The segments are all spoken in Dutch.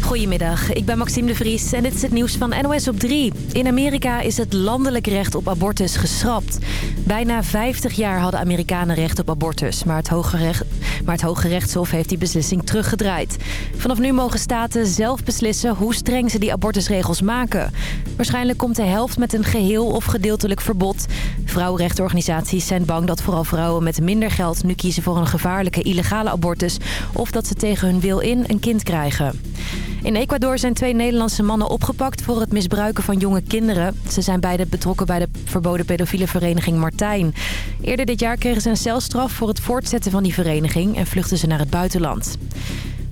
Goedemiddag, ik ben Maxime de Vries en dit is het nieuws van NOS op 3. In Amerika is het landelijk recht op abortus geschrapt. Bijna 50 jaar hadden Amerikanen recht op abortus... maar het Hoge, maar het heeft die beslissing teruggedraaid. Vanaf nu mogen staten zelf beslissen hoe streng ze die abortusregels maken. Waarschijnlijk komt de helft met een geheel of gedeeltelijk verbod. Vrouwenrechtenorganisaties zijn bang dat vooral vrouwen met minder geld... nu kiezen voor een gevaarlijke illegale abortus... of dat ze tegen hun wil in een kind krijgen. In Ecuador zijn twee Nederlandse mannen opgepakt voor het misbruiken van jonge kinderen. Ze zijn beide betrokken bij de verboden pedofiele vereniging Martijn. Eerder dit jaar kregen ze een celstraf voor het voortzetten van die vereniging en vluchtten ze naar het buitenland.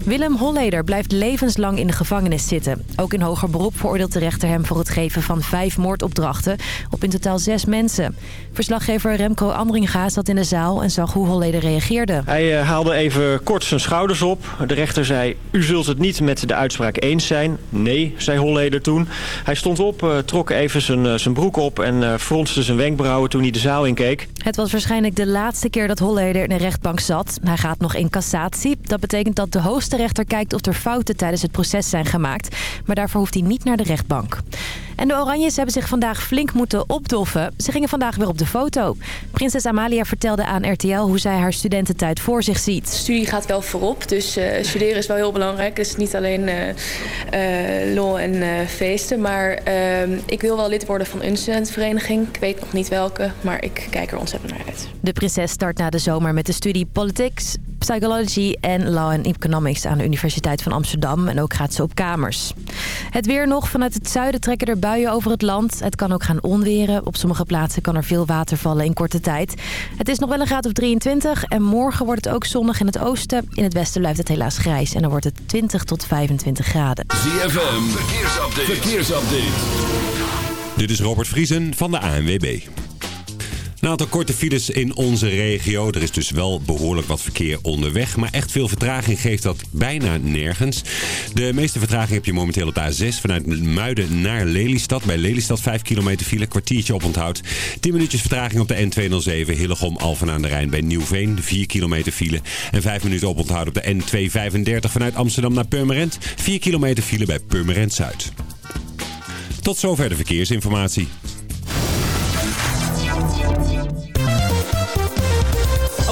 Willem Holleder blijft levenslang in de gevangenis zitten. Ook in hoger beroep veroordeelt de rechter hem voor het geven van vijf moordopdrachten op in totaal zes mensen. Verslaggever Remco Andringa zat in de zaal en zag hoe Holleder reageerde. Hij uh, haalde even kort zijn schouders op. De rechter zei, u zult het niet met de uitspraak eens zijn. Nee, zei Holleder toen. Hij stond op, uh, trok even zijn, uh, zijn broek op en fronste zijn wenkbrauwen toen hij de zaal inkeek. Het was waarschijnlijk de laatste keer dat Holleder in de rechtbank zat. Hij gaat nog in cassatie. Dat betekent dat de hoogste rechter kijkt of er fouten tijdens het proces zijn gemaakt. Maar daarvoor hoeft hij niet naar de rechtbank. En de Oranjes hebben zich vandaag flink moeten opdoffen. Ze gingen vandaag weer op de foto. Prinses Amalia vertelde aan RTL hoe zij haar studententijd voor zich ziet. Studie gaat wel voorop, dus uh, studeren is wel heel belangrijk. Dus niet alleen uh, uh, lol en feesten. Maar ehm, ik wil wel lid worden van een studentenvereniging. Ik weet nog niet welke, maar ik kijk er ontzettend naar uit. De prinses start na de zomer met de studie Politics, Psychology en Law and Economics aan de Universiteit van Amsterdam. En ook gaat ze op kamers. Het weer nog. Vanuit het zuiden trekken er buien over het land. Het kan ook gaan onweren. Op sommige plaatsen kan er veel water vallen in korte tijd. Het is nog wel een graad of 23. En morgen wordt het ook zonnig in het oosten. In het westen blijft het helaas grijs. En dan wordt het 20 tot 25 graden. ZFM. Verkeersupdate. Verkeersupdate. Dit is Robert Vriesen van de ANWB. Een aantal korte files in onze regio. Er is dus wel behoorlijk wat verkeer onderweg. Maar echt veel vertraging geeft dat bijna nergens. De meeste vertraging heb je momenteel op de A6 vanuit Muiden naar Lelystad. Bij Lelystad 5 kilometer file, kwartiertje op onthoud. 10 minuutjes vertraging op de N207 Hillegom Alphen aan de Rijn bij Nieuwveen. 4 kilometer file. En 5 minuten op onthoud op de N235 vanuit Amsterdam naar Purmerend. 4 kilometer file bij Purmerend Zuid. Tot zover de verkeersinformatie.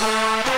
Música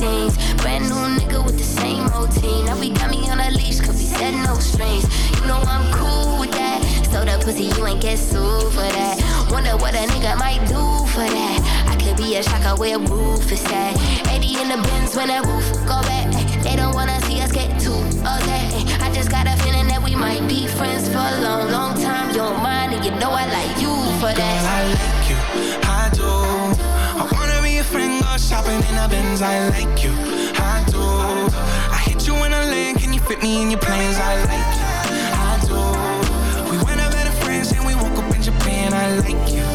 things. Brand new nigga with the same routine. Now we got me on a leash, cause we said no strings. You know I'm cool with that. So that pussy, you ain't get sued for that. Wonder what a nigga might do for that. I could be a shocker where roof is at. 80 in the bins when that roof go back. They don't wanna see us get too okay. I just got a feeling that we might be friends for a long, long time. You're mine, and you know I like you for that. Girl, I like you, I do your friend go shopping in a Benz, I like you, I do. I hit you in a lane, can you fit me in your plans? I like you, I do. We went out better friends and we woke up in Japan, I like you.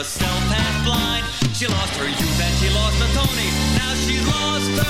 herself half blind. She lost her youth and she lost the Tony. Now she's lost her.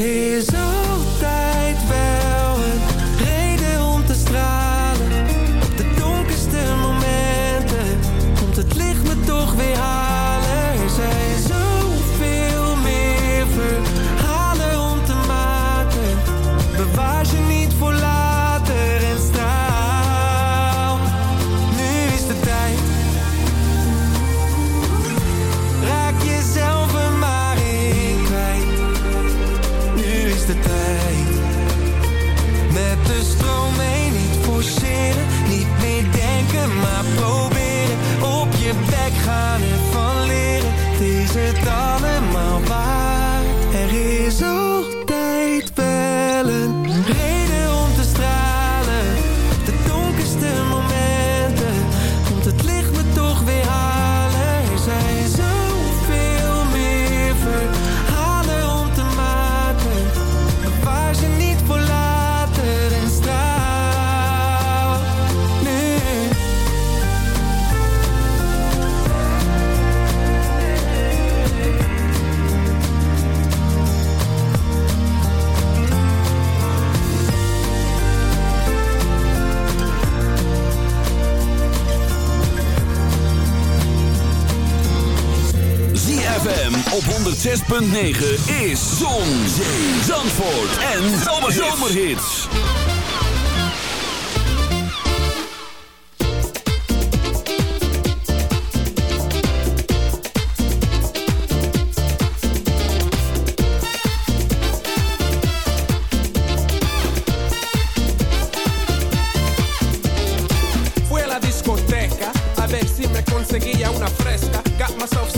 is 106.9 is Zon, Zee, Zandvoort en Zomerhits. Fue a la discoteca, a ver si me conseguía una fresca. Got myself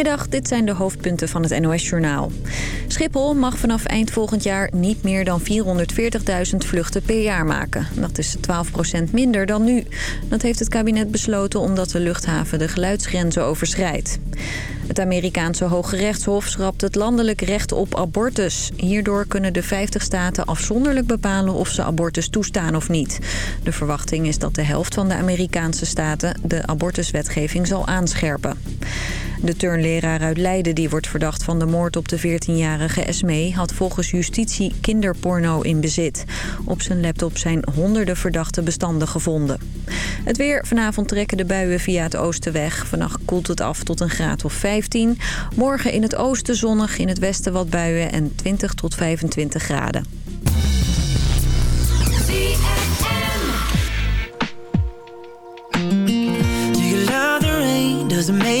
Goedemiddag, dit zijn de hoofdpunten van het NOS-journaal. Schiphol mag vanaf eind volgend jaar niet meer dan 440.000 vluchten per jaar maken. Dat is 12% minder dan nu. Dat heeft het kabinet besloten omdat de luchthaven de geluidsgrenzen overschrijdt. Het Amerikaanse Hoge Rechtshof schrapt het landelijk recht op abortus. Hierdoor kunnen de 50 staten afzonderlijk bepalen of ze abortus toestaan of niet. De verwachting is dat de helft van de Amerikaanse staten de abortuswetgeving zal aanscherpen. De turnleraar uit Leiden die wordt verdacht van de moord op de 14-jarige Esmee... had volgens justitie kinderporno in bezit. Op zijn laptop zijn honderden verdachte bestanden gevonden. Het weer. Vanavond trekken de buien via het oosten weg. Vannacht koelt het af tot een graad of 15. Morgen in het oosten zonnig, in het westen wat buien en 20 tot 25 graden.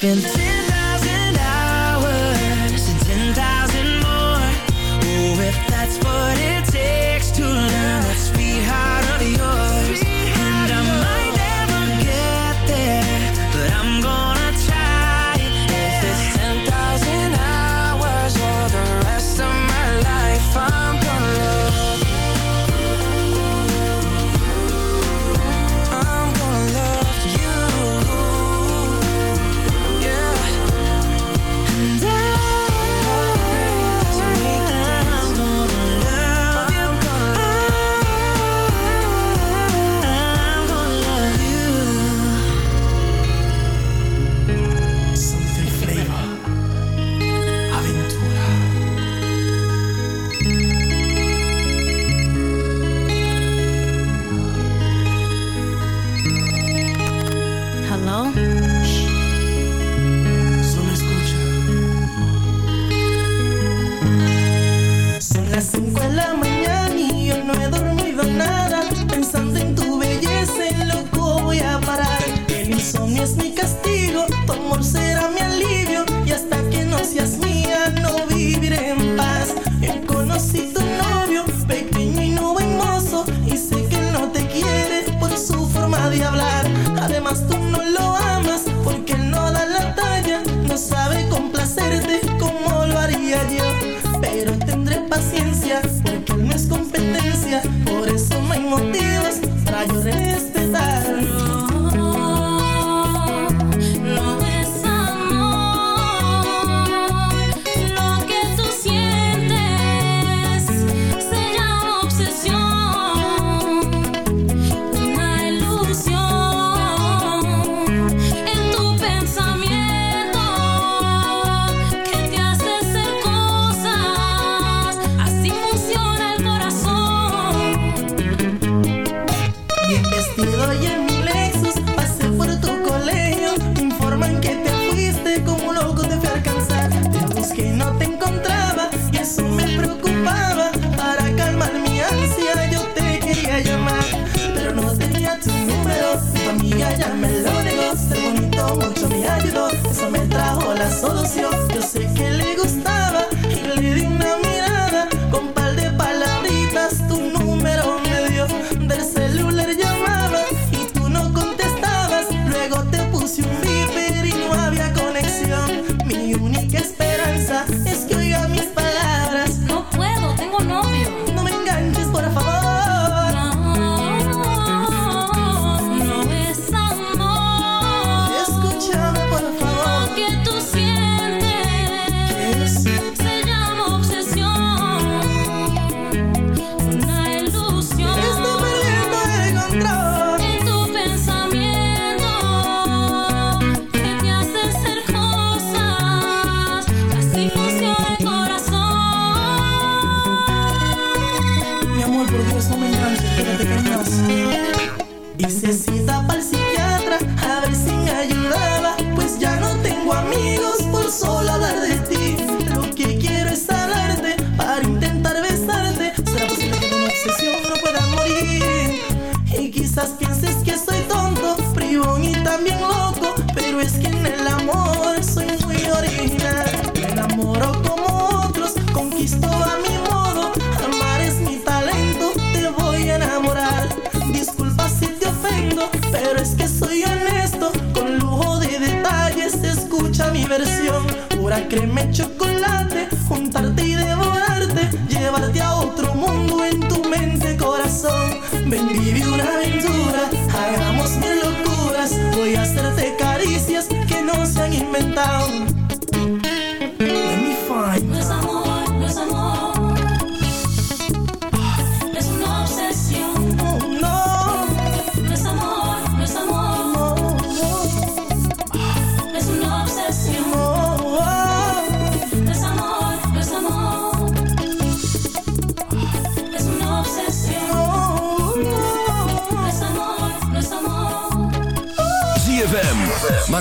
been créeme, yo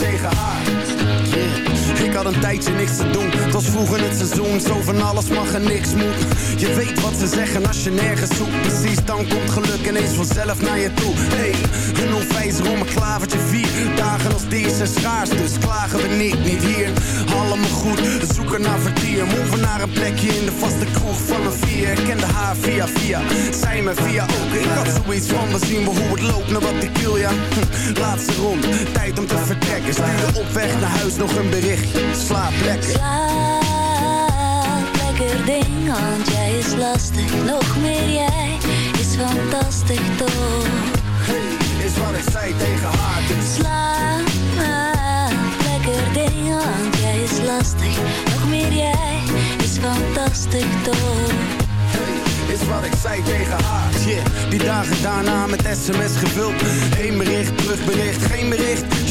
Tegen haar. Had een tijdje niks te doen. Het was vroeg in het seizoen. Zo van alles mag en niks moet. Je weet wat ze zeggen als je nergens zoekt. Precies, dan komt geluk ineens vanzelf naar je toe. Hey, een onwijs om een klavertje vier. Dagen als deze zijn schaars, dus klagen we niet, niet hier. Allemaal goed, zoeken naar vertier. Move naar een plekje in de vaste kroeg van een vier. Ik kende haar via via, zij me via ook. Ik had zoiets van, we zien we hoe het loopt, naar wat ik wil, ja. Hm, Laatste rond, tijd om te vertrekken. Stuurde op weg naar huis nog een berichtje. Slaap lekker. Slaap, lekker ding, want jij is lastig. Nog meer jij is fantastisch toch? Hey, is wat ik zei tegen haar. Dus Slaap, lekker ding, want jij is lastig. Nog meer jij is fantastisch toch. is wat ik zei tegen haar. Die dagen daarna met sms gevuld. Eén bericht, terugbericht, geen bericht.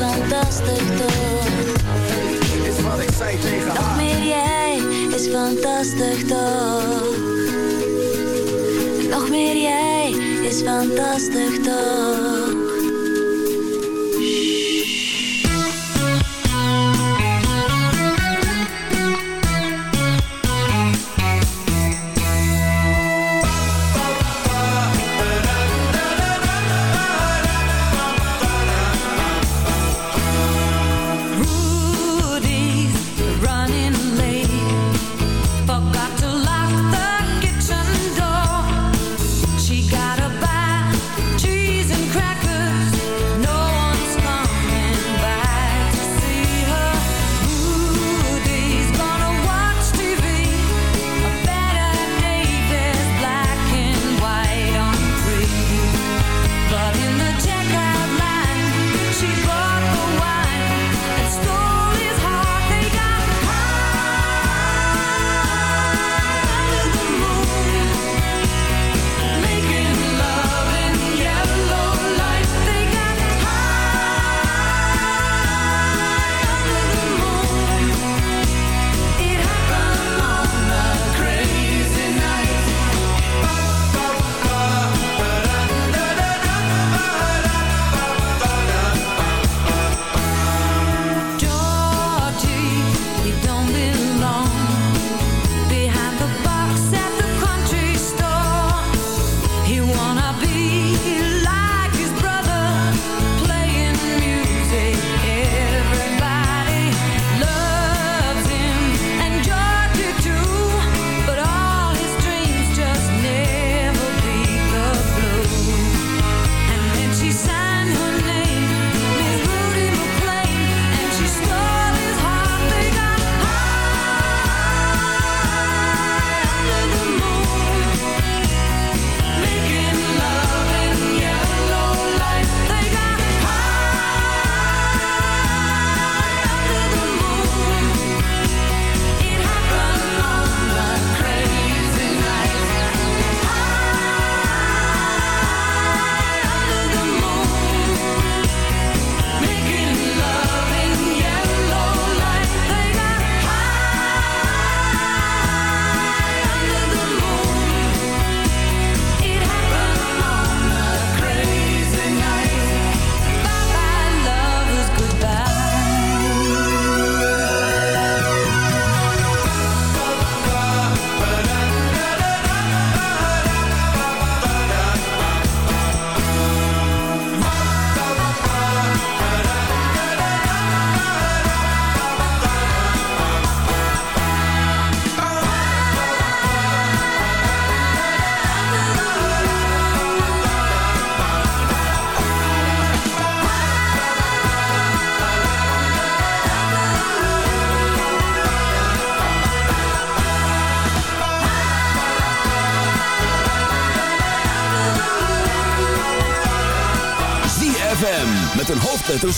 fantastisch toch. Is wat ik zei tegen Nog haar meer jij is fantastisch toch. Nog meer jij is fantastisch toch.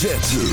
ZFM.